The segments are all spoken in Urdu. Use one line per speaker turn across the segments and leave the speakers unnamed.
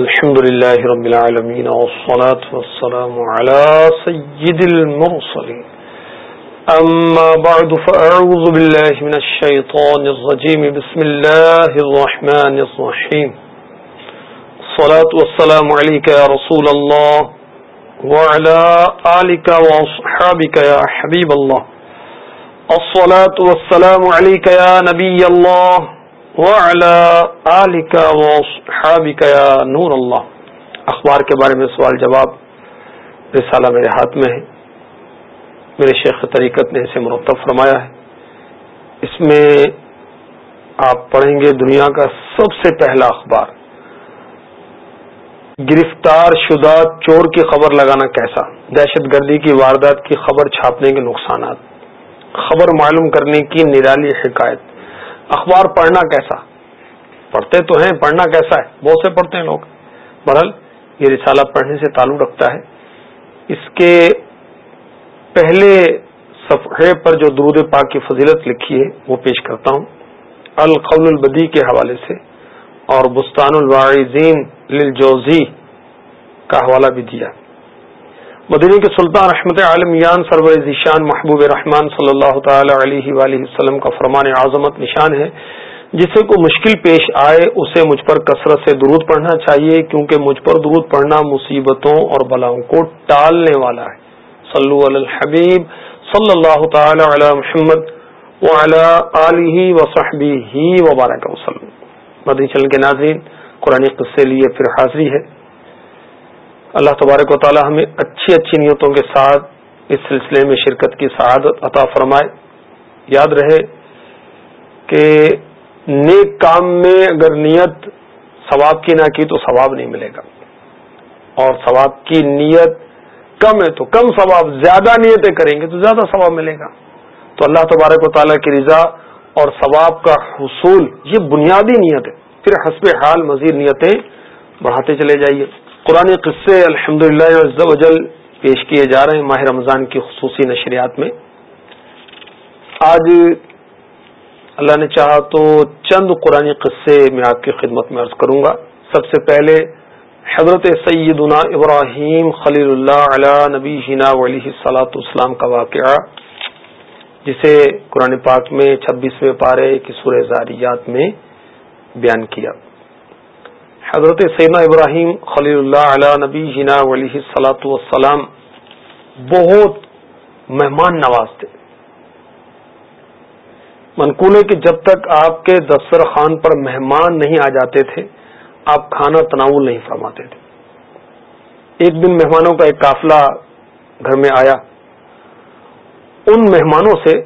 الحمد لله رب العالمين والصلاة والسلام على سيد المرسلين. أما بعد، فأعوذ بالله من الشيطان الرجيم. بسم الله الرحمن الرحيم. الصلاة والسلام عليك يا رسول الله وعلى آلك وأصحابك يا حبيب الله. الصلاة والسلام عليك يا نبي الله نور اللہ اخبار کے بارے میں سوال جواب. رسالہ میرے ہاتھ میں ہے. میرے شیخ طریقت نے اسے مرتب فرمایا ہے. اس میں آپ پڑھیں گے دنیا کا سب سے پہلا اخبار. گرفتار شدہ چور کی خبر لگانا کیسا؟ دہشت گردی کی واردات کی خبر چھاپنے کے نقصانات. خبر معلوم کرنے کی نرالی حکایت. اخبار پڑھنا کیسا؟ پڑھتے تو ہیں، پڑھنا کیسا ہے؟ بہت سے پڑھتے ہیں لوگ۔ برحال یہ رسالہ پڑھنے سے تعلق رکھتا ہے۔ اس کے پہلے صفحے پر جو درود پاک کی فضیلت لکھی ہے، وہ پیش کرتا ہوں۔ القول البدی کے حوالے سے اور بستان الواعظین للجوزی کا حوالہ بھی دیا۔ مدنی کے سلطان رحمت عالم یان سرور ذیشان محبوب رحمان صلی اللہ تعالی علیہ وآلہ وسلم کا فرمان اعظمت نشان ہے۔ جسے کو مشکل پیش آئے، اسے مجھ پر کثرت سے درود پڑھنا چاہیے، کیونکہ مجھ پر درود پڑھنا مصیبتوں اور بلاؤں کو ٹالنے والا ہے۔ صلو علی الحبیب صلی اللہ تعالی علی محمد وعلی وصحبہ وبارک وسلم۔ مدنی چل کے ناظرین، قرآن قصے لیے پھر حاضری ہے۔ اللہ تبارک و تعالی ہمیں اچھی اچھی نیتوں کے ساتھ اس سلسلے میں شرکت کی سعادت عطا فرمائے۔ یاد رہے کہ نیک کام میں اگر نیت ثواب کی نہ کی تو ثواب نہیں ملے گا۔ اور ثواب کی نیت کم ہے تو کم ثواب، زیادہ نیتیں کریں گے تو زیادہ ثواب ملے گا۔ تو اللہ تبارک و تعالیٰ کی رضا اور ثواب کا حصول یہ بنیادی نیت ہے۔ پھر حسب حال مزید نیتیں بڑھاتے چلے جائیے۔ قرآن قصے الحمد للہ پیش کیے جا رہے ہیں ماہ رمضان کی خصوصی نشریات میں۔ آج اللہ نے چاہا تو چند قرآن قصے میں آپ کی خدمت میں عرض کروں گا۔ سب سے پہلے حضرت سیدنا ابراہیم خلیل اللہ علیہ نبی ہینا علیہ صلاۃ اسلام کا واقعہ، جسے قرآن پاک میں چھبیسویں پارے کی سورہ زاریات میں بیان کیا۔ حضرت سینا ابراہیم خلیل اللہ علیہ نبی جنا علیہ سلاۃ والسلام بہت مہمان نواز تھے۔ منقول ہے کہ جب تک آپ کے دسترخوان پر مہمان نہیں آ جاتے تھے، آپ کھانا تناول نہیں فرماتے تھے۔ ایک دن مہمانوں کا ایک قافلہ گھر میں آیا۔ ان مہمانوں سے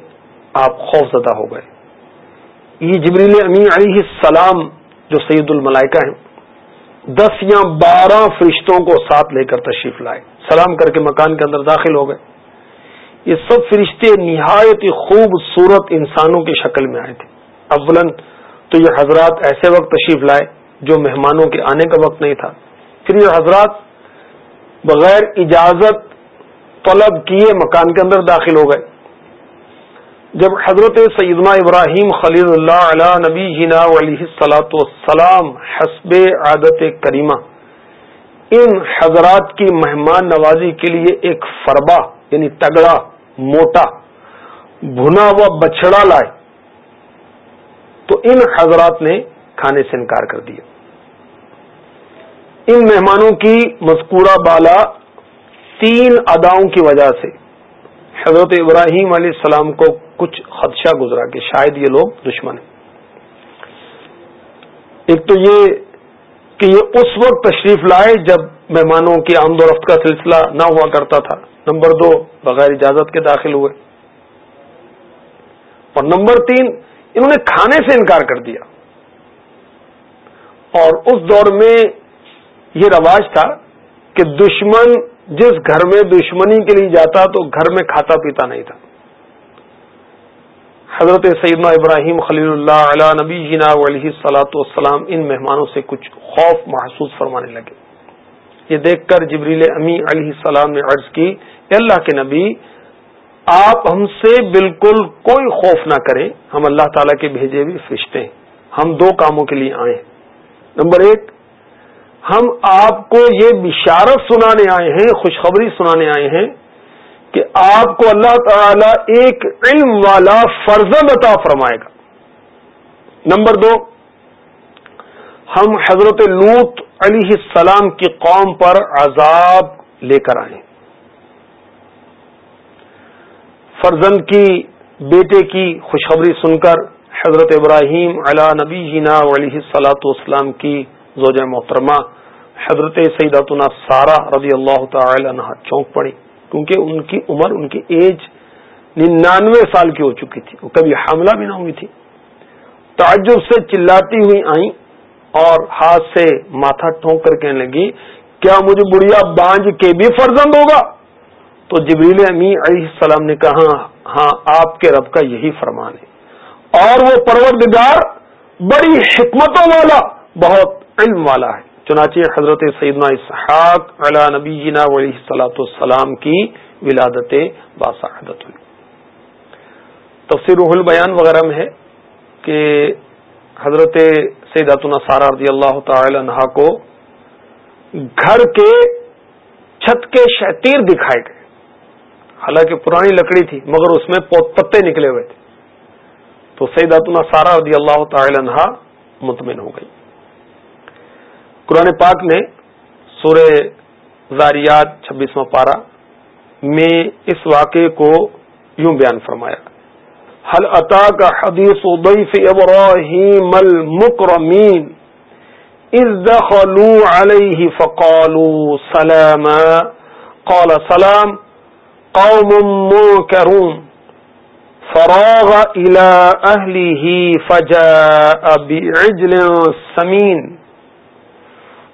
آپ خوف زدہ ہو گئے۔ یہ جبریل امین علیہ السلام جو سید الملائکہ ہیں دس یا بارہ فرشتوں کو ساتھ لے کر تشریف لائے۔ سلام کر کے مکان کے اندر داخل ہو گئے۔ یہ سب فرشتے نہایت خوبصورت انسانوں کی شکل میں آئے تھے۔ اولن تو یہ حضرات ایسے وقت تشریف لائے جو مہمانوں کے آنے کا وقت نہیں تھا۔ پھر یہ حضرات بغیر اجازت طلب کیے مکان کے اندر داخل ہو گئے۔ جب حضرت سیدنا ابراہیم خلیل اللہ علیہ نبی جنا علیہ سلاۃ والسلام حسب عادت کریمہ، ان حضرات کی مہمان نوازی کے لیے ایک فربا یعنی تگڑا، موٹا، بھنا ہوا بچڑا لائے، تو ان حضرات نے کھانے سے انکار کر دیا۔ ان مہمانوں کی مذکورہ بالا تین اداؤں کی وجہ سے حضرت ابراہیم علیہ السلام کو کچھ خدشہ گزرا کہ شاید یہ لوگ دشمن ہیں۔ ایک تو یہ کہ یہ اس وقت تشریف لائے جب مہمانوں کی آمد و رفت کا سلسلہ نہ ہوا کرتا تھا۔ نمبر دو، بغیر اجازت کے داخل ہوئے۔ اور نمبر تین، انہوں نے کھانے سے انکار کر دیا۔ اور اس دور میں یہ رواج تھا کہ دشمن جس گھر میں دشمنی کے لیے جاتا تو گھر میں کھاتا پیتا نہیں تھا۔ حضرت سیدنا ابراہیم خلیل اللہ علیہ نبی جنا علیہ سلاۃ والسلام ان مہمانوں سے کچھ خوف محسوس فرمانے لگے۔ یہ دیکھ کر جبریل امی علیہ السلام نے عرض کی اللہ کے نبی، آپ ہم سے بالکل کوئی خوف نہ کریں، ہم اللہ تعالی کے بھیجے بھی فرشتے ہیں، ہم دو کاموں کے لیے آئے نمبر ایک، ہم آپ کو یہ بشارت سنانے آئے ہیں، خوشخبری سنانے آئے ہیں کہ آپ کو اللہ تعالی ایک علم والا فرزند عطا فرمائے گا۔ نمبر دو، ہم حضرت لوت علیہ السلام کی قوم پر عذاب لے کر آئے فرزند کی بیٹے کی خوشخبری سن کر حضرت ابراہیم علا نبی جینا علیہ سلاۃ والسلام کی زوج محترمہ حضرت سیداتنا سارا رضی اللہ تعالی عنہ چونک پڑی۔ کیونکہ ان کی عمر ان کی ایج ننانوے سال کی ہو چکی تھی۔ وہ کبھی حاملہ بھی نہ ہوئی تھی۔ تعجب سے چلاتی ہوئی آئیں اور ہاتھ سے ماتھا ٹھونک کر کہنے لگی، کیا مجھے بڑھیا بانج کے بھی فرزند ہوگا؟ تو جبریل امی علیہ السلام نے کہا ہاں آپ کے رب کا یہی فرمان ہے۔ اور وہ پروردگار بڑی حکمتوں والا، بہت علم والا ہے۔ چنانچہ حضرت سیدنا اسحاق علا نبی جینا علیہ سلاۃ السلام کی ولادت باسعدت ہوئی۔ تفسیر روح البیان وغیرہ میں ہے کہ حضرت سیدات سارا رضی اللہ تعالی عنہ کو گھر کے چھت کے شتیر دکھائے گئے۔ حالانکہ پرانی لکڑی تھی، مگر اس میں پتے نکلے ہوئے تھے۔ تو سیدات سارا رضی اللہ تعالی عنہ مطمئن ہو گئی۔ قرآن پاک نے سورہ زاریات چھبیسواں پارہ میں اس واقعے کو یوں بیان فرمایا حل عطا کا حدیث ضیف ابراہیم المکرمین اذ دخلوا علیہ فقالوا سلاما قال، سلام، قوم منکرون فراغ الى اہلیہ فجاء بعجل سمین۔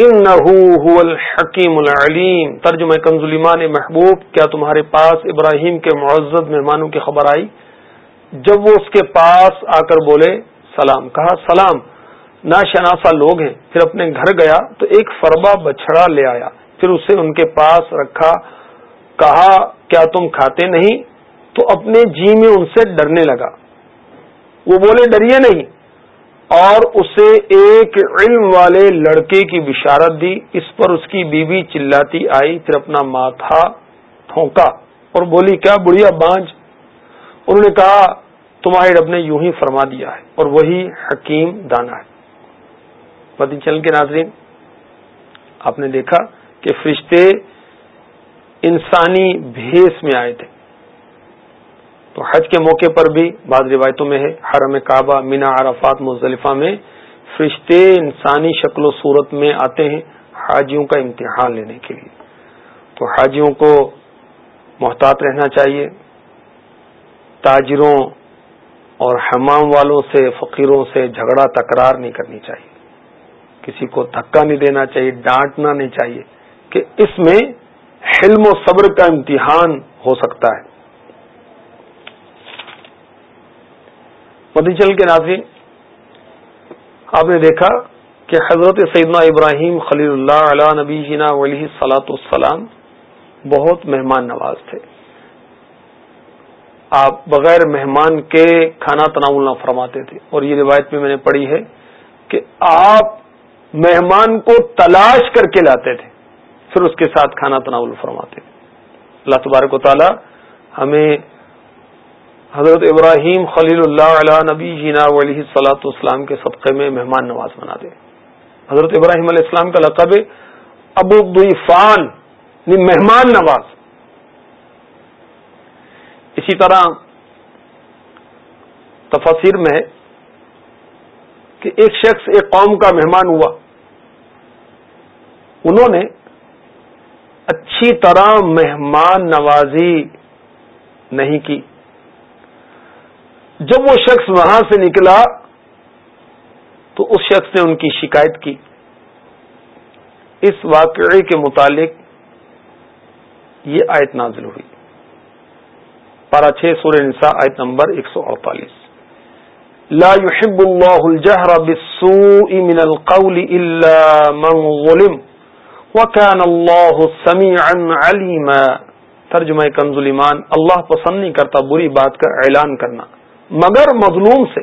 الحکیم العلیم۔ ترجمہ کنزلیمان محبوب، کیا تمہارے پاس ابراہیم کے معزز مہمانوں کی خبر آئی؟ جب وہ اس کے پاس آ کر بولے، سلام۔ کہا، سلام۔ نا شناسا لوگ ہیں۔ پھر اپنے گھر گیا تو ایک فربا بچڑا لے آیا۔ پھر اسے ان کے پاس رکھا۔ کہا، کیا تم کھاتے نہیں؟ تو اپنے جی میں ان سے ڈرنے لگا۔ وہ بولے، ڈریے نہیں۔ اور اسے ایک علم والے لڑکے کی بشارت دی۔ اس پر اس کی بیوی چلاتی آئی، پھر اپنا ماتھا ٹھونکا اور بولی، کیا بڑھیا بانج؟ انہوں نے کہا، تمہارے رب نے یوں ہی فرما دیا ہے اور وہی حکیم دانا ہے۔ پتی چل کے ناظرین، آپ نے دیکھا کہ فرشتے انسانی بھیس میں آئے تھے۔ حج کے موقع پر بھی بعض روایتوں میں ہے، حرم کعبہ، مینا، عرفات، مزدلفہ میں فرشتے انسانی شکل و صورت میں آتے ہیں حاجیوں کا امتحان لینے کے لیے۔ تو حاجیوں کو محتاط رہنا چاہیے۔ تاجروں اور حمام والوں سے، فقیروں سے جھگڑا، تکرار نہیں کرنی چاہیے۔ کسی کو دھکا نہیں دینا چاہیے، ڈانٹنا نہیں چاہیے کہ اس میں حلم و صبر کا امتحان ہو سکتا ہے۔ مدیچل کے ناظرین آپ نے دیکھا کہ حضرت سیدنا ابراہیم خلیل اللہ علیہ نبی جینا علیہ سلاۃ السلام بہت مہمان نواز تھے۔ آپ بغیر مہمان کے کھانا تناول نہ فرماتے تھے۔ اور یہ روایت میں میں نے پڑھی ہے کہ آپ مہمان کو تلاش کر کے لاتے تھے، پھر اس کے ساتھ کھانا تناول فرماتے تھے۔ اللہ تبارک و تعالی ہمیں حضرت ابراہیم خلیل اللہ علیہ نبی جینا علیہ سلاۃ اسلام کے صدقے میں مہمان نواز بنا دے۔ حضرت ابراہیم علیہ السلام کا لقب ابو ابوفان مہمان نواز اسی طرح تفاصیر میں ہے کہ ایک شخص، ایک قوم کا مہمان ہوا۔ انہوں نے اچھی طرح مہمان نوازی نہیں کی۔ جب وہ شخص وہاں سے نکلا تو اس شخص نے ان کی شکایت کی۔ اس واقعے کے متعلق یہ آیت نازل ہوئی۔ پارا چھ سورہ نساء آیت نمبر ایک سو اڑتالیس۔ لا يحب الله الجهر بالسوء من القول الا من ظلم وكان الله سميعا عليما ترجمہ کنز ایمان اللہ پسند نہیں کرتا بری بات کا اعلان کرنا۔ مگر مظلوم سے۔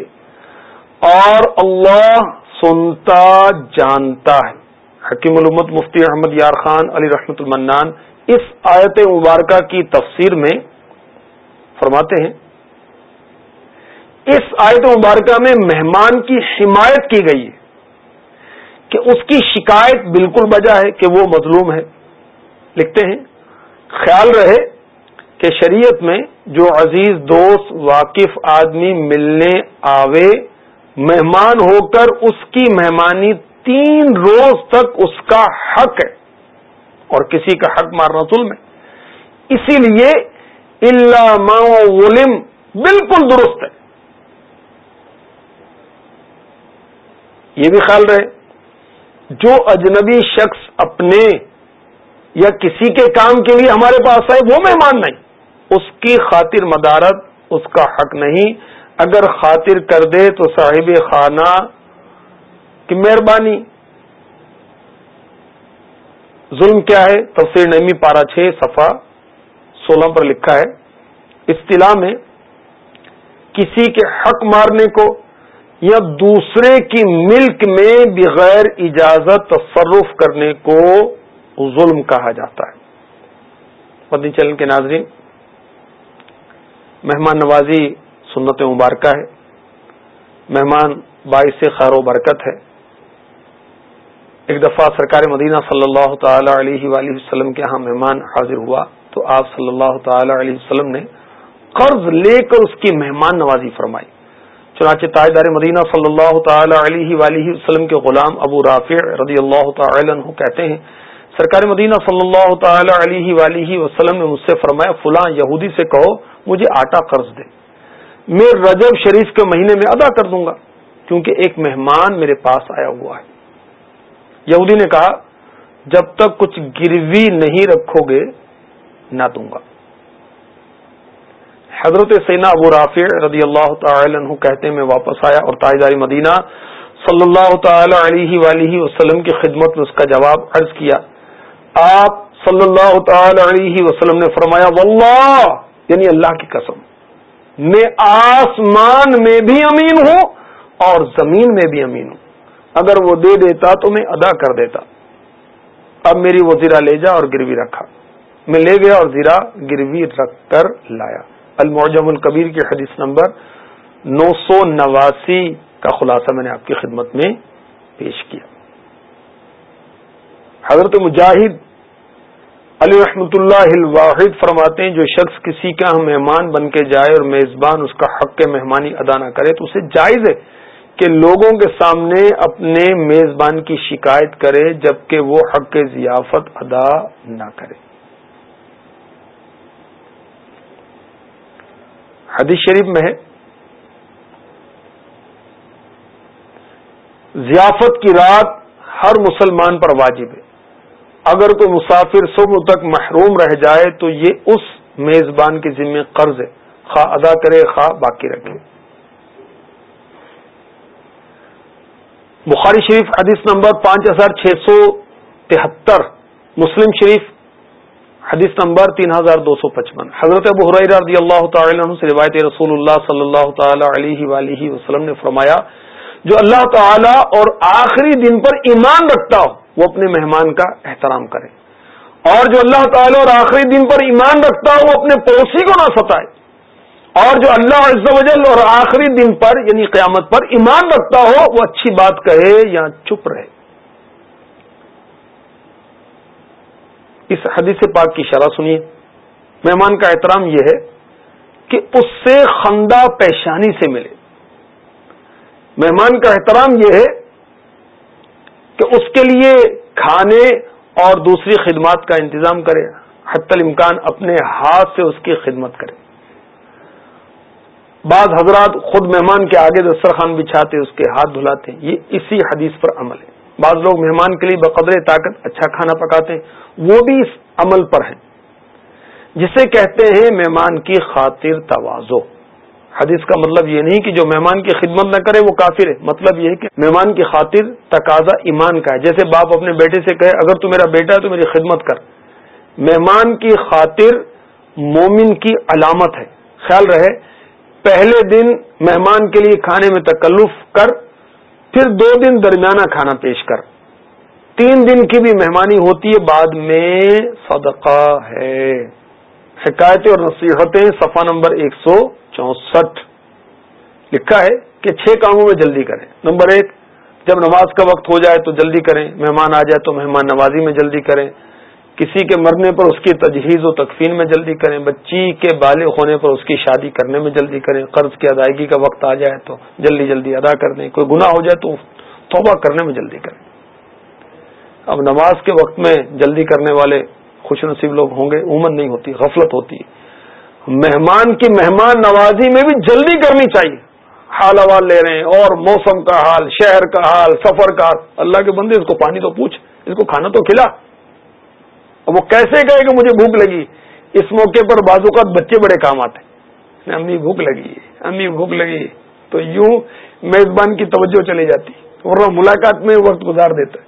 اور اللہ سنتا، جانتا ہے۔ حکیم علومت مفتی احمد یار خان علی رحمت المنان اس آیت مبارکہ کی تفسیر میں فرماتے ہیں، اس آیت مبارکہ میں مہمان کی حمایت کی گئی ہے کہ اس کی شکایت بالکل بجا ہے کہ وہ مظلوم ہے۔ لکھتے ہیں، خیال رہے کہ شریعت میں جو عزیز دوست واقف آدمی ملنے آوے، مہمان ہو کر اس کی مہمانی تین روز تک اس کا حق ہے، اور کسی کا حق مارنا ظلم ہے۔ اسی لیے اللہ ولم بالکل درست ہے۔ یہ بھی خیال رہے، جو اجنبی شخص اپنے یا کسی کے کام کے لیے ہمارے پاس آئے، وہ مہمان نہیں۔ اس کی خاطر مدارت اس کا حق نہیں۔ اگر خاطر کر دے تو صاحب خانہ کی مہربانی۔ ظلم کیا ہے؟ تفسیر نئی پارا چھ صفا سولہ پر لکھا ہے۔ اصطلاح میں کسی کے حق مارنے کو یا دوسرے کی ملک میں بغیر اجازت تصرف کرنے کو ظلم کہا جاتا ہے۔ مدنی چلن کے ناظرین مہمان نوازی سنت مبارکہ ہے۔ مہمان باعث خیر و برکت ہے۔ ایک دفعہ سرکار مدینہ صلی اللہ تعالی علیہ وآلہ وسلم کے ہاں مہمان حاضر ہوا تو آپ صلی اللہ تعالی علیہ وسلم نے قرض لے کر اس کی مہمان نوازی فرمائی۔ چنانچہ تاجدار مدینہ صلی اللہ تعالی علیہ وآلہ وسلم کے غلام ابو رافع رضی اللہ تعالی عنہ کہتے ہیں سرکار مدینہ صلی اللہ تعالی علیہ وآلہ وسلم نے مجھ سے فرمایا، فلاں یہودی سے کہو، مجھے آٹا قرض دے۔ میں رجب شریف کے مہینے میں ادا کر دوں گا، کیونکہ ایک مہمان میرے پاس آیا ہوا ہے۔ یہودی نے کہا، جب تک کچھ گروی نہیں رکھو گے، نہ دوں گا۔ حضرت سینا ابو رافع رضی اللہ تعالی عنہ کہتے میں واپس آیا اور تاجداری مدینہ صلی اللہ تعالی علیہ وآلہ وسلم کی خدمت میں اس کا جواب عرض کیا۔ آپ صلی اللہ تعالی علیہ وسلم نے فرمایا، واللہ! یعنی اللہ کی قسم۔ میں آسمان میں بھی امین ہوں اور زمین میں بھی امین ہوں۔ اگر وہ دے دیتا تو میں ادا کر دیتا۔ اب میری وہ زیرہ لے جا اور گروی رکھا۔ میں لے گیا اور زیرہ گروی رکھ کر لایا۔ المعجم القبیر کی حدیث نمبر نو سو نواسی کا خلاصہ میں نے آپ کی خدمت میں پیش کیا۔ حضرت مجاہد علی رحمۃ اللہ الواحد فرماتے ہیں، جو شخص کسی کا مہمان بن کے جائے اور میزبان اس کا حق کے مہمانی ادا نہ کرے، تو اسے جائز ہے کہ لوگوں کے سامنے اپنے میزبان کی شکایت کرے، جبکہ وہ حق کے ضیافت ادا نہ کرے۔ حدیث شریف میں ہے، ضیافت کی رات ہر مسلمان پر واجب ہے۔ اگر کوئی مسافر صبح تک محروم رہ جائے تو یہ اس میزبان کے ذمہ قرض ہے۔ خواہ ادا کرے، خواہ باقی رکھے۔ بخاری شریف حدیث نمبر پانچ ہزار چھ سو تہتر، مسلم شریف حدیث نمبر تین ہزار دو سو پچپن۔ حضرت ابو رضی اللہ تعالی عنہ سے روایت رسول اللہ صلی اللہ تعالی علیہ وآلہ وسلم نے فرمایا، جو اللہ تعالی اور آخری دن پر ایمان رکھتا ہو وہ اپنے مہمان کا احترام کرے۔ اور جو اللہ تعالی اور آخری دن پر ایمان رکھتا ہو، وہ اپنے پڑوسی کو نہ ستائے۔ اور جو اللہ عز و جل اور آخری دن پر یعنی قیامت پر ایمان رکھتا ہو، وہ اچھی بات کہے یا چپ رہے۔ اس حدیث پاک کی شرح سنیے۔ مہمان کا احترام یہ ہے کہ اس سے خندہ پیشانی سے ملے۔ مہمان کا احترام یہ ہے کہ اس کے لیے کھانے اور دوسری خدمات کا انتظام کرے حت الامکان اپنے ہاتھ سے اس کی خدمت کرے۔ بعض حضرات خود مہمان کے آگے دسترخوان بچھاتے، اس کے ہاتھ دھلاتے ہیں یہ اسی حدیث پر عمل ہے۔ بعض لوگ مہمان کے لیے بقدر طاقت اچھا کھانا پکاتے ہیں وہ بھی اس عمل پر ہیں، جسے کہتے ہیں مہمان کی خاطر توازو۔ حدیث کا مطلب یہ نہیں کہ جو مہمان کی خدمت نہ کرے وہ کافر ہے۔ مطلب یہ ہے کہ مہمان کی خاطر تقاضا ایمان کا ہے۔ جیسے باپ اپنے بیٹے سے کہے، اگر تو میرا بیٹا ہے تو میری خدمت کر۔ مہمان کی خاطر مومن کی علامت ہے۔ خیال رہے، پہلے دن مہمان کے لیے کھانے میں تکلف کر، پھر دو دن درمیانہ کھانا پیش کر۔ تین دن کی بھی مہمانی ہوتی ہے، بعد میں صدقہ ہے۔ حکایتیں اور نصیحتیں، صفحہ نمبر ایک سو چونسٹھ لکھا ہے کہ چھ کاموں میں جلدی کریں۔ نمبر ایک، جب نماز کا وقت ہو جائے تو جلدی کریں۔ مہمان آ جائے تو مہمان نوازی میں جلدی کریں۔ کسی کے مرنے پر اس کی تجہیز و تکفین میں جلدی کریں۔ بچی کے بالغ ہونے پر اس کی شادی کرنے میں جلدی کریں۔ قرض کی ادائیگی کا وقت آ جائے تو جلدی جلدی ادا کر دیں۔ کوئی گناہ ہو جائے تو توبہ کرنے میں جلدی کریں۔ اب نماز کے وقت میں جلدی کرنے والے خوش نصیب لوگ ہوں گے۔ عموماً نہیں ہوتی، غفلت ہوتی۔ ہے مہمان کی مہمان نوازی میں بھی جلدی کرنی چاہیے۔ حال حوال لے رہے ہیں، اور موسم کا حال، شہر کا حال، سفر کا حال۔ اللہ کے بندے، اس کو پانی تو پوچھ، اس کو کھانا تو کھلا۔ وہ کیسے کہے کہ مجھے بھوک لگی؟ اس موقع پر بازو کا بچے بڑے کام آتے امی، بھوک لگی۔ امی، بھوک لگی۔ تو یوں میزبان کی توجہ چلی جاتی اور وہ ملاقات میں وقت گزار دیتا۔ ہے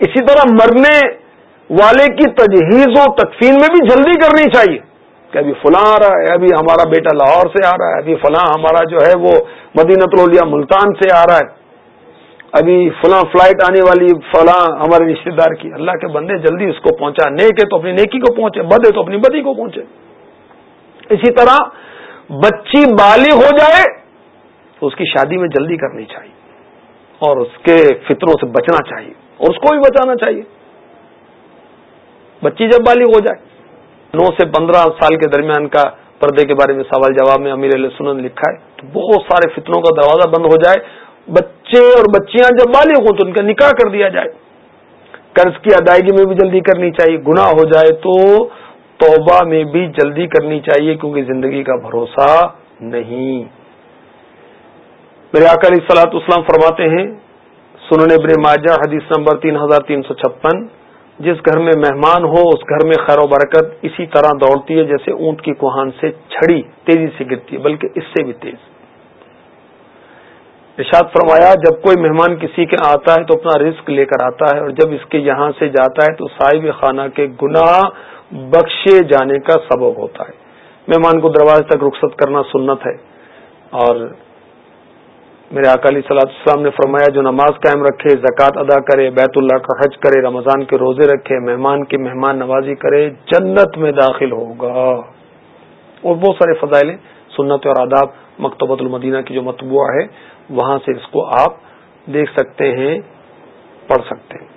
اسی طرح مرنے والے کی تجہیز و تکفین میں بھی جلدی کرنی چاہیے۔ کہ ابھی فلاں آ رہا ہے، ابھی ہمارا بیٹا لاہور سے آ رہا ہے، ابھی فلاں ہمارا جو ہے وہ مدینہ الولیا ملتان سے آ رہا ہے۔ ابھی فلاں فلائٹ آنے والی فلاں ہمارے رشتے دار کی، اللہ کے بندے جلدی اس کو پہنچا، نیک ہے تو اپنی نیکی کو پہنچے، بد ہے تو اپنی بدی کو پہنچے۔ اسی طرح بچی بالی ہو جائے تو اس کی شادی میں جلدی کرنی چاہیے، اور اس کے فطروں سے بچنا چاہیے، اور اس کو بھی بچانا چاہیے۔ بچی جب بالی ہو جائے نو سے پندرہ سال کے درمیان کا پردے کے بارے میں سوال جواب میں امیر علیہ سنن لکھا ہے تو بہت سارے فتنوں کا دروازہ بند ہو جائے۔ بچے اور بچیاں جب بالغ ہوں تو ان کا نکاح کر دیا جائے۔ قرض کی ادائیگی میں بھی جلدی کرنی چاہیے گنا ہو جائے تو توبہ میں بھی جلدی کرنی چاہیے کیونکہ زندگی کا بھروسہ نہیں۔ میرے اکالی سلاط اسلام فرماتے ہیں، سنن ابن ماجہ، حدیث نمبر تین ہزار تین سو چھپن۔ جس گھر میں مہمان ہو، اس گھر میں خیر و برکت اسی طرح دوڑتی ہے جیسے اونٹ کی کوہان سے چھڑی تیزی سے گرتی ہے، بلکہ اس سے بھی تیز۔ ارشاد فرمایا، جب کوئی مہمان کسی کے آتا ہے تو اپنا رزق لے کر آتا ہے اور جب اس کے یہاں سے جاتا ہے تو صاحب خانہ کے گناہ بخشے جانے کا سبب ہوتا ہے۔ مہمان کو دروازے تک رخصت کرنا سنت ہے اور میرے اکالی صلاح السلام نے فرمایا، جو نماز قائم رکھے، زکوٰۃ ادا کرے، بیت اللہ کا حج کرے، رمضان کے روزے رکھے، مہمان کی مہمان نوازی کرے، جنت میں داخل ہوگا۔ اور بہت سارے فضائل سنت اور آداب مکتبۃ المدینہ کی جو مطبوعہ ہے، وہاں سے اس کو آپ دیکھ سکتے ہیں، پڑھ سکتے ہیں۔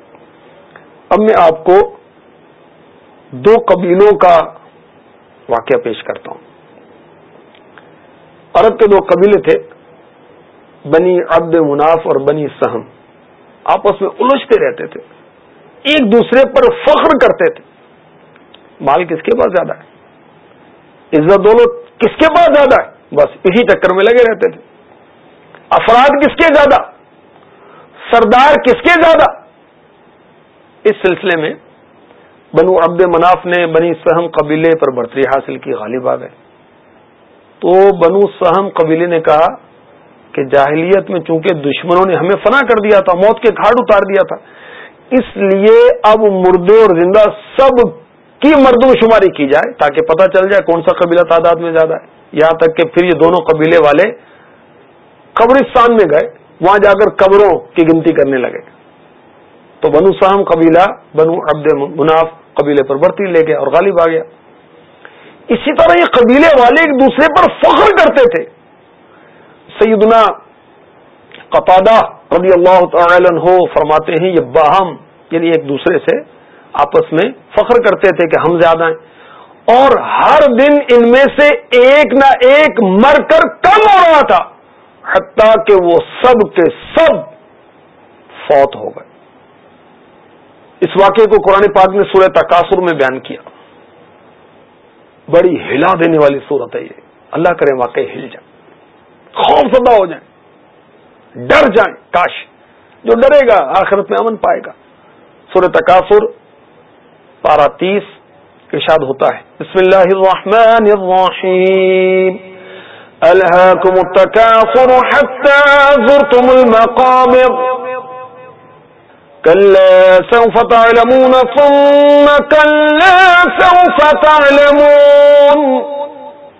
اب میں آپ کو دو قبیلوں کا واقعہ پیش کرتا ہوں۔ عرب کے دو قبیلے تھے بنی عبد مناف اور بنی سہم۔ آپس میں الجھتے رہتے تھے۔ ایک دوسرے پر فخر کرتے تھے۔ مال کس کے پاس زیادہ ہے؟ عزت دولت کس کے پاس زیادہ ہے؟ بس اسی چکر میں لگے رہتے تھے۔ افراد کس کے زیادہ؟ سردار کس کے زیادہ؟ اس سلسلے میں بنو عبد مناف نے بنی سہم قبیلے پر برتری حاصل کی غالب آ گئے۔ تو بنو سہم قبیلے نے کہا کہ جاہلیت میں چونکہ دشمنوں نے ہمیں فنا کر دیا تھا، موت کے کھاڑ اتار دیا تھا۔ اس لیے اب مردے اور زندہ سب کی مردم شماری کی جائے تاکہ پتہ چل جائے کون سا قبیلہ تعداد میں زیادہ ہے۔ یہاں تک کہ پھر یہ دونوں قبیلے والے قبرستان میں گئے، وہاں جا کر قبروں کی گنتی کرنے لگے۔ تو بنو سام قبیلہ، بنو عبد مناف قبیلے پر بڑھتی لے گیا اور غالب آ گیا۔ اسی طرح یہ قبیلے والے ایک دوسرے پر فخر کرتے تھے۔ سیدنا قطادہ رضی اللہ تعالی عنہ فرماتے ہیں، یہ باہم یعنی ایک دوسرے سے آپس میں فخر کرتے تھے کہ ہم زیادہ ہیں۔ اور ہر دن ان میں سے ایک نہ ایک مر کر کم ہو رہا تھا، حتیٰ کہ وہ سب کے سب فوت ہو گئے۔ اس واقعے کو قرآن پاک نے سورہ تقاصر میں بیان کیا۔ بڑی ہلا دینے والی صورت ہے یہ۔ اللہ کرے واقع ہل جائے۔ خوف زدہ ہو جائیں۔ ڈر جائیں، کاش۔ جو ڈرے گا، آخرت میں امن پائے گا۔ سور تکافر پارا تیس، ارشاد ہوتا ہے۔ بسم اللہ الرحمن الرحیم۔ الهاكم التكاثر حتى زرتم المقابر كلا سوف تعلمون ثم كلا سوف تعلمون۔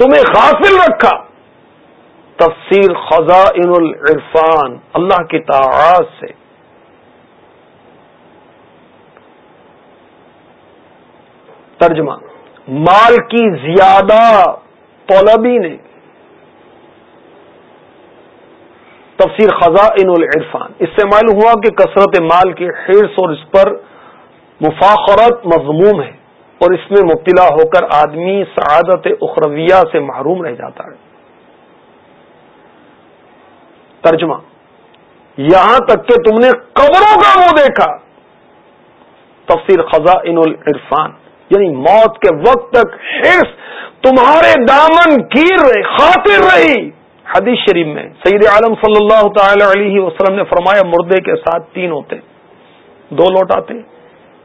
تمہیں غافل رکھا۔ تفسیر خزائن العرفان، اللہ کی تعاض سے۔ ترجمہ، مال کی زیادہ طلبی نے۔ تفسیر خزائن العرفان، اس سے معلوم ہوا کہ کثرت مال کی حرص اور اس پر مفاخرت مضموم ہے۔ اور اس میں مبتلا ہو کر آدمی سعادت اخرویہ سے محروم رہ جاتا ہے۔ ترجمہ، یہاں تک کہ تم نے قبروں کا منہ دیکھا۔ تفسیر خزاں العرفان یعنی موت کے وقت تک حرص تمہارے دامن گیر رہے خاطر رہی۔ حدیث شریف میں سید عالم صلی اللہ تعالی علیہ وسلم نے فرمایا، مردے کے ساتھ تین ہوتے، دو لوٹ آتے،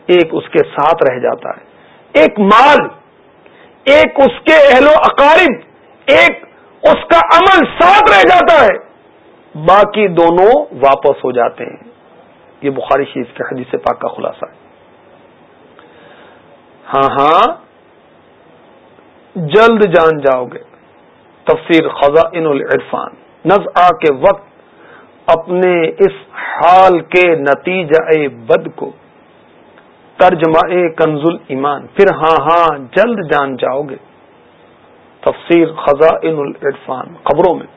ایک اس کے ساتھ رہ جاتا ہے۔ ایک مال، ایک اس کے اہل و اقارب، ایک اس کا عمل ساتھ رہ جاتا ہے، باقی دونوں واپس ہو جاتے ہیں۔ یہ بخاری شریف کے حدیث پاک کا خلاصہ ہے۔ ہاں ہاں جلد جان جاؤ گے۔ تفسیر خزا ان العرفان۔ نز آ کے وقت اپنے اس حال کے نتیجہ بد کو ترجمہ کنزل ایمان پھر ہاں ہاں جلد جان جاؤ گے۔ تفسیر خزاں العرفان خبروں میں۔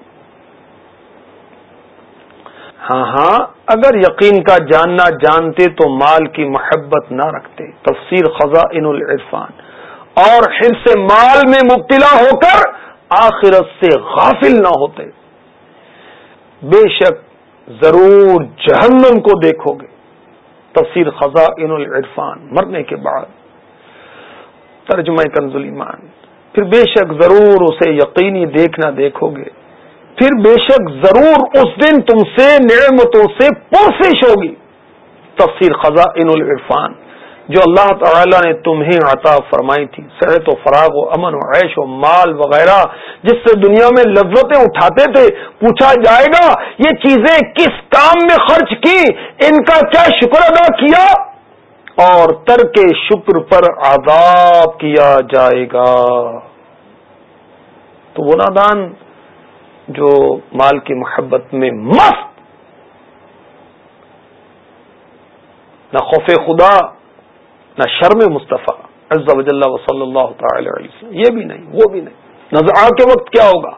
ہاں ہاں اگر یقین کا جاننا جانتے تو مال کی محبت نہ رکھتے۔ تفسیر خزاں العرفان۔ اور حل سے مال میں مبتلا ہو کر آخرت سے غافل نہ ہوتے۔ بے شک ضرور جہنم کو دیکھو گے۔ تفسیر خزاں العرفان، مرنے کے بعد، ترجمہ کنز ایمان پھر بے شک ضرور اسے یقینی دیکھنا دیکھو گے۔ پھر بے شک ضرور اس دن تم سے نعمتوں سے پرسش ہوگی۔ تفسیر خزاں العرفان۔ جو اللہ تعالی نے تمہیں عطا فرمائی تھی، صحت و فراغ و امن و عیش و مال وغیرہ، جس سے دنیا میں لذتیں اٹھاتے تھے، پوچھا جائے گا، یہ چیزیں کس کام میں خرچ کی؟ ان کا کیا شکر ادا کیا؟ اور ترک شکر پر عذاب کیا جائے گا۔ تو وہ نادان جو مال کی محبت میں مست، نہ خوف خدا نہ شرم مصطفیٰ، عز و جل و صلی اللہ تعالی علیہ وسلم۔ یہ بھی نہیں، وہ بھی نہیں۔ نظر کے وقت کیا ہوگا؟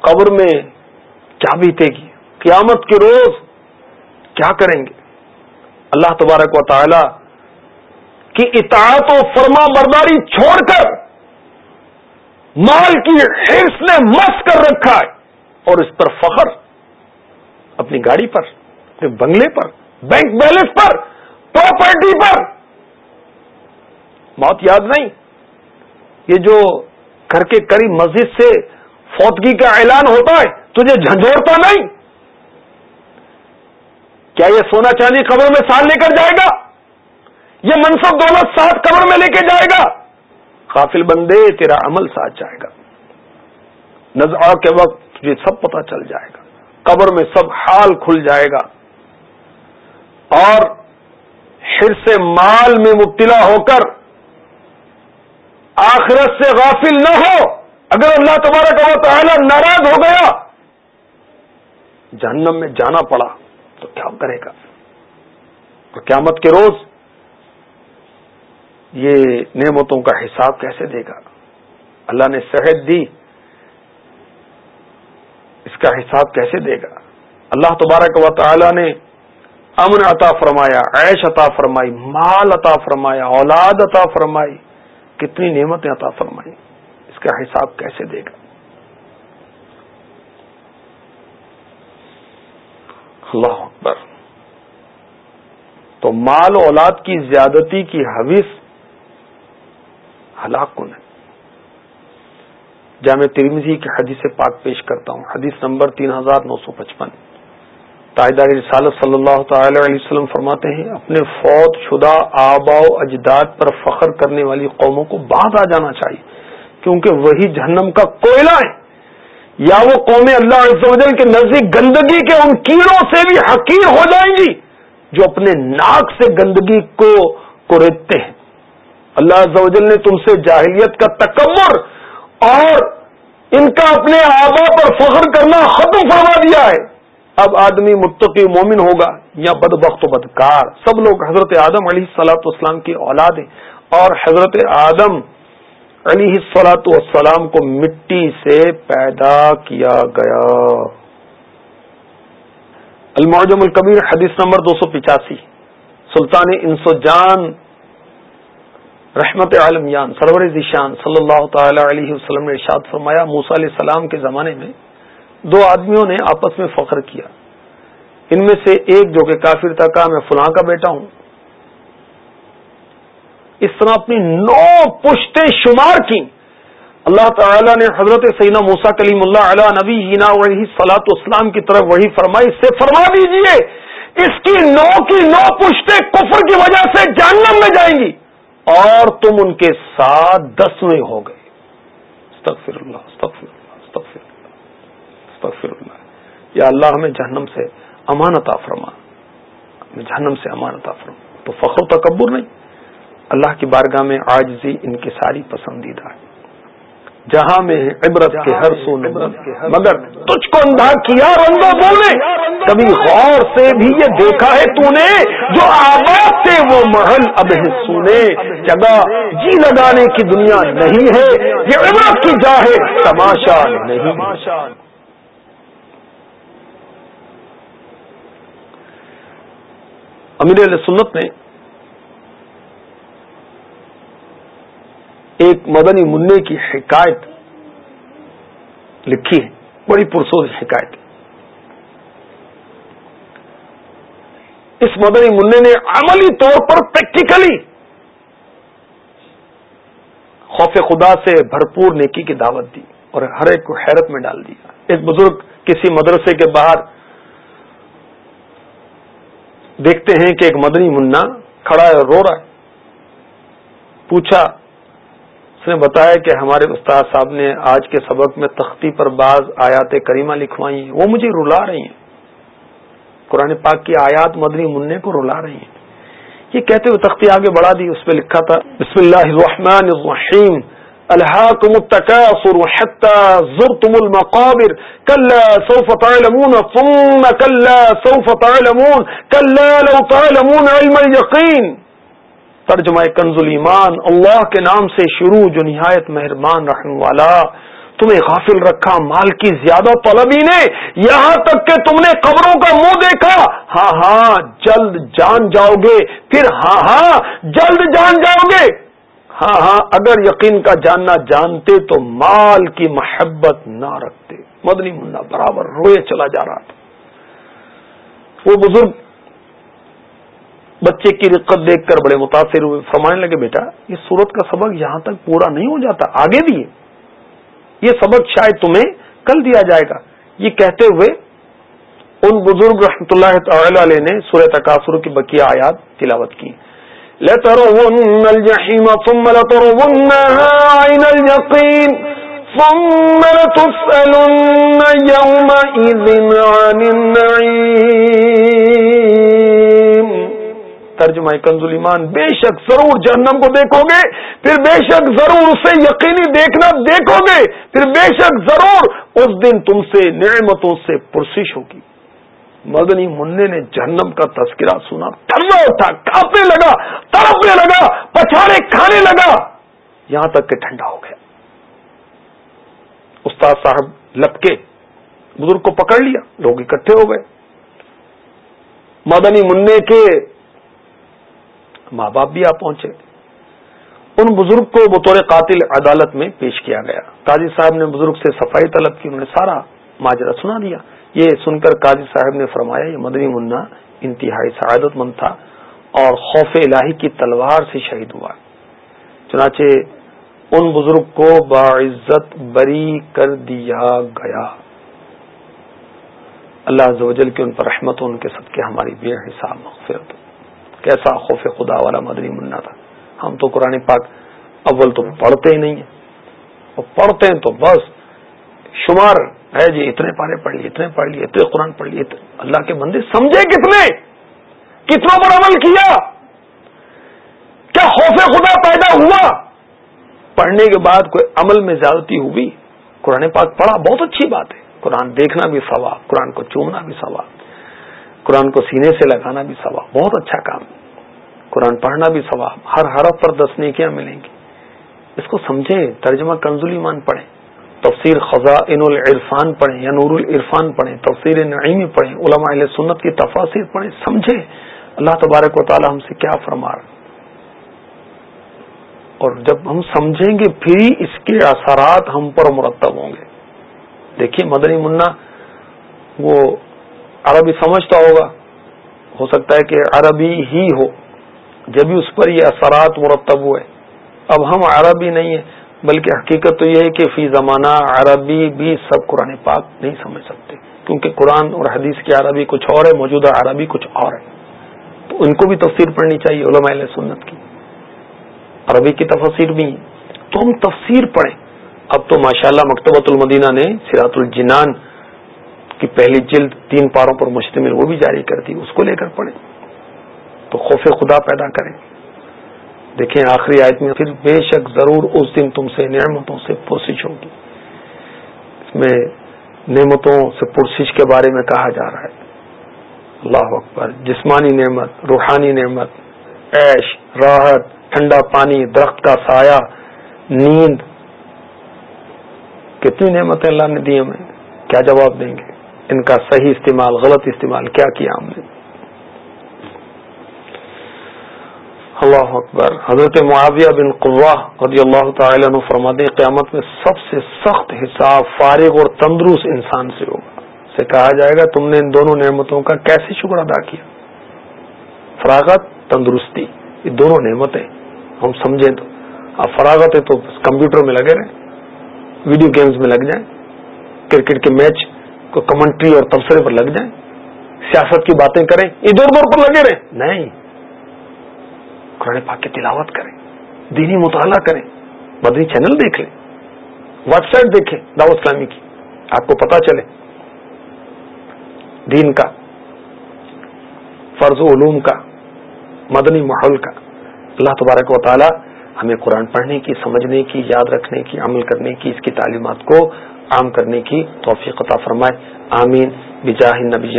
قبر میں کیا بیتے گی؟ قیامت کے روز کیا کریں گے؟ اللہ تبارک و تعالی کی اطاعت و فرما برداری چھوڑ کر مال کی حرص نے مس کر رکھا ہے۔ اور اس پر فخر اپنی گاڑی پر، اپنے بنگلے پر، بینک بیلنس پر، پراپرٹی پر موت یاد نہیں یہ جو گھر کے قریب مسجد سے فوتگی کا اعلان ہوتا ہے، تجھے جھنجھوڑتا نہیں۔ کیا یہ سونا چاندی قبر میں ساتھ لے کر جائے گا؟ یہ منصب دولت ساتھ قبر میں لے کے جائے گا؟ قافل بندے، تیرا عمل ساتھ جائے گا۔ نظر کے وقت تجھے سب پتا چل جائے گا۔ قبر میں سب حال کھل جائے گا۔ اور پھر سے مال میں مبتلا ہو کر آخرت سے غافل نہ ہو۔ اگر اللہ تبارک کا وہ تعالیٰ ناراض ہو گیا، جہنم میں جانا پڑا، تو کیا کرے گا؟ اور قیامت کے روز یہ نعمتوں کا حساب کیسے دے گا؟ اللہ نے صحت دی، اس کا حساب کیسے دے گا؟ اللہ تبارک و تعالی نے امن عطا فرمایا، عیش عطا فرمائی، مال عطا فرمایا، اولاد عطا فرمائی۔ کتنی نعمتیں عطا فرمائی، اس کا حساب کیسے دے گا اللہ اکبر۔ تو مال و اولاد کی زیادتی کی حوث ہلاک کن ہے جامع ترمزی کی حدیث پاک پیش کرتا ہوں، حدیث نمبر تین ہزار نو سو پچپن۔ تائیدار رسالت صلی اللہ تعالی علیہ وسلم فرماتے ہیں، اپنے فوت شدہ آبا و اجداد پر فخر کرنے والی قوموں کو بعد آ جانا چاہیے، کیونکہ وہی جہنم کا کوئلہ ہے۔ یا وہ قومیں اللہ عز و جل کے نزدیک گندگی کے ان کیڑوں سے بھی حقیر ہو جائیں گی، جو اپنے ناک سے گندگی کو کوریدتے ہیں۔ اللہ عز و جل نے تم سے جاہلیت کا تکبر اور ان کا اپنے آبا پر فخر کرنا ختم فرما دیا ہے۔ اب آدمی متقی مومن ہوگا یا بد بخت و بدکار؟ سب لوگ حضرت آدم علیہ سلاۃ والسلام کی اولاد ہیں اور حضرت آدم علی سلاۃ والسلام کو مٹی سے پیدا کیا گیا۔ المعجم الکبیر حدیث نمبر دو سو پچاسی، سلطان انسو جان رحمت عالم یان سرور ذیشان صلی اللہ تعالی علیہ وسلم نے ارشاد فرمایا موسا علیہ السلام کے زمانے میں دو آدمیوں نے آپس میں فخر کیا۔ ان میں سے ایک جو کہ کافر تھا، کہا میں فلاں کا بیٹا ہوں۔ اس طرح اپنی نو پشتے شمار کی اللہ تعالی نے حضرت سینا موسا کلیم اللہ علیہ نبی ہینا وحی سلاط اسلام کی طرف وہی فرمائی سے فرما دیجیے، اس کی نو کی نو پشتے کفر کی وجہ سے جہنم میں جائیں گی۔ اور تم ان کے ساتھ دسویں ہو گئے۔ استغفر اللہ استغفر اللہ استغفر اللہ۔ استغفر اللہ یا اللہ ہمیں جہنم سے امانتا فرما۔ ہمیں جہنم سے امانتا فرما۔ تو فخر تکبر نہیں۔ اللہ کی بارگاہ میں آجزی ان کی ساری پسندیدہ ہے۔ جہاں میں عبرت کے ہر سونے مگر تجھ کو اندھا کیا رنگو بولے کبھی غور سے بھی یہ دیکھا ہے تو نے؟ جو آباد سے وہ محل اب ہے سونے جگہ جی لگانے کی دنیا نہیں ہے یہ عبرت کی جا ہے۔ تماشا نہیں۔ امیر علیہ سنت نے ایک مدنی منع کی حکایت لکھی ہے، بڑی پرسوز حکایت۔ اس مدنی منع نے عملی طور پر پریکٹیکلی خوف خدا سے بھرپور نیکی کی دعوت دی اور ہر ایک کو حیرت میں ڈال دیا۔ ایک بزرگ کسی مدرسے کے باہر دیکھتے ہیں کہ ایک مدنی منا کھڑا ہے اور رو رہا ہے۔ پوچھا، اس نے بتایا کہ ہمارے استاد صاحب نے آج کے سبق میں تختی پر بعض آیات کریمہ لکھوائی ہیں۔ وہ مجھے رلا رہی ہیں۔ قرآن پاک کی آیات مدنی منع کو رلا رہی ہیں۔ یہ کہتے ہوئے تختی آگے بڑھا دی، اس پہ لکھا تھا، بسم اللہ الرحمن الرحیم۔ الحاكم التكاثر حتى زرتم المقابر. كلا سوف تعلمون، ثم كلا سوف تعلمون. كلا لو تعلمون علم اليقين. ترجمہ کنز ایمان اللہ کے نام سے شروع، جو نہایت مہربان، رحم والا. تمہیں غافل رکھا، مال کی زیادہ طلبی نے یہاں تک کہ تم نے قبروں کا منہ دیکھا. ہاں ہاں جلد جان جاؤ گے. پھر ہاں ہاں جلد جان جاؤ گے. ہاں ہاں اگر یقین کا جاننا جانتے تو مال کی محبت نہ رکھتے۔ مدنی منا برابر روئے چلا جا رہا تھا۔ وہ بزرگ بچے کی رقت دیکھ کر بڑے متاثر ہوئے، فرمانے لگے، بیٹا، یہ سورت کا سبق یہاں تک پورا نہیں ہو جاتا، آگے بھی یہ سبق شاید تمہیں کل دیا جائے گا۔ یہ کہتے ہوئے ان بزرگ رحمۃ اللہ تعالی علیہ نے سورہ تقاصر کی بقیہ آیات تلاوت کی۔ ثم لتسألن يومئذ عن النعيم. ترجمہ کنز ایمان، بے شک ضرور جہنم کو دیکھو گے، پھر بے شک ضرور اسے یقینی دیکھنا دیکھو گے، پھر بے شک ضرور اس دن تم سے نعمتوں سے پرسش ہوگی۔ مدنی منع نے جہنم کا تذکرہ سنا ٹھنڈا اٹھا کاپنے لگا تڑپنے لگا، پچھاڑے کھانے لگا۔ یہاں تک کہ ٹھنڈا ہو گیا۔ استاد صاحب لپکے بزرگ کو پکڑ لیا، لوگ اکٹھے ہو گئے۔ مدنی منع کے ماں باپ بھی آ پہنچے۔ ان بزرگ کو بطور قاتل عدالت میں پیش کیا گیا۔ قاضی صاحب نے بزرگ سے صفائی طلب کی، انہوں نے سارا ماجرا سنا دیا۔ یہ سن کر قاضی صاحب نے فرمایا، یہ مدنی منا انتہائی سعادت مند تھا اور خوف الہی کی تلوار سے شہید ہوا۔ چنانچہ ان بزرگ کو باعزت بری کر دیا گیا۔ اللہ عز و جل کی ان پر رحمت، ان کے صدقے، ہماری بے حساب مغفرت۔ کیسا خوف خدا والا مدنی منا تھا۔ ہم تو قرآن پاک اول تو پڑھتے ہی نہیں ہیں۔ اور پڑھتے ہیں تو بس شمار ہے جی اتنے پارے پڑھ لیے، اتنے پڑھ لیے، اتنے قرآن پڑھ لیے اللہ کے بندے سمجھے کتنے کتنا پر عمل کیا؟ کیا خوف خدا پیدا ہوا؟ پڑھنے کے بعد کوئی عمل میں زیادتی ہوئی قرآن پاک پڑھا، بہت اچھی بات ہے۔ قرآن دیکھنا بھی ثواب، قرآن کو چومنا بھی ثواب، قرآن کو سینے سے لگانا بھی ثواب، بہت اچھا کام۔ قرآن پڑھنا بھی ثواب، ہر حرف پر دس نیکیاں ملیں گی۔ اس کو سمجھیں، ترجمہ کنزول ایمان پڑھیں۔ تفسیر خزاں العرفان پڑھیں یا نور العرفان پڑھیں، تفسیر نعیمی پڑھیں، علماء اہل سنت کی تفاصیر پڑھیں، سمجھیں اللہ تبارک و تعالی ہم سے کیا فرما اور جب ہم سمجھیں گے پھر اس کے اثرات ہم پر مرتب ہوں گے۔ دیکھیے مدنی منا وہ عربی سمجھتا ہوگا۔ ہو سکتا ہے کہ عربی ہی ہو، جب اس پر یہ اثرات مرتب ہوئے۔ اب ہم عربی نہیں ہیں۔ بلکہ حقیقت تو یہ ہے کہ فی زمانہ عربی بھی سب قرآن پاک نہیں سمجھ سکتے۔ کیونکہ قرآن اور حدیث کی عربی کچھ اور ہے، موجودہ عربی کچھ اور ہے۔ تو ان کو بھی تفسیر پڑھنی چاہیے علماء علیہ سنت کی۔ عربی کی تفسیر بھی۔ تو ہم تفسیر پڑھیں۔ اب تو ماشاءاللہ اللہ مکتبۃ المدینہ نے سیرات الجنان کی پہلی جلد تین پاروں پر مشتمل وہ بھی جاری کر دی، اس کو لے کر پڑھیں۔ تو خوف خدا پیدا کریں۔ دیکھیں آخری آیت میں پھر بے شک ضرور اس دن تم سے نعمتوں سے پرسش ہوگی۔ اس میں نعمتوں سے پرسش کے بارے میں کہا جا رہا ہے۔ اللہ اکبر، جسمانی نعمت، روحانی نعمت، عیش، راحت، ٹھنڈا پانی، درخت کا سایہ، نیند۔ کتنی نعمتیں اللہ نے دی ہمیں، کیا جواب دیں گے؟ ان کا صحیح استعمال، غلط استعمال کیا کیا ہم نے؟ اللہ اکبر۔ حضرت معاویہ بن قوا رضی اللہ تعالی عنہ فرماتے قیامت میں سب سے سخت حساب فارغ اور تندرست انسان سے ہوگا۔ سے کہا جائے گا، تم نے ان دونوں نعمتوں کا کیسے شکر ادا کیا؟ فراغت، تندرستی، یہ دونوں نعمتیں۔ ہم سمجھیں تو۔ اب فراغت ہے تو کمپیوٹر میں لگے رہیں، ویڈیو گیمز میں لگ جائیں، کرکٹ کے میچ کو کمنٹری اور تبصرے پر لگ جائیں، سیاست کی باتیں کریں ادھر ادھر پر لگے رہیں۔ نہیں قرآن پاک کی تلاوت کریں، دینی مطالعہ کریں مدنی چینل دیکھ لیں واٹس ایپ دیکھیں دعوت اسلامی کی، آپ کو پتا چلے۔ دین کا، فرض علوم کا، مدنی ماحول کا۔ اللہ تبارک و تعالی ہمیں قرآن پڑھنے کی، سمجھنے کی، یاد رکھنے کی، عمل کرنے کی، اس کی تعلیمات کو عام کرنے کی توفیق عطا فرمائے۔ آمین۔ بجاہ نبی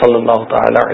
صلی اللہ تعالی علیہ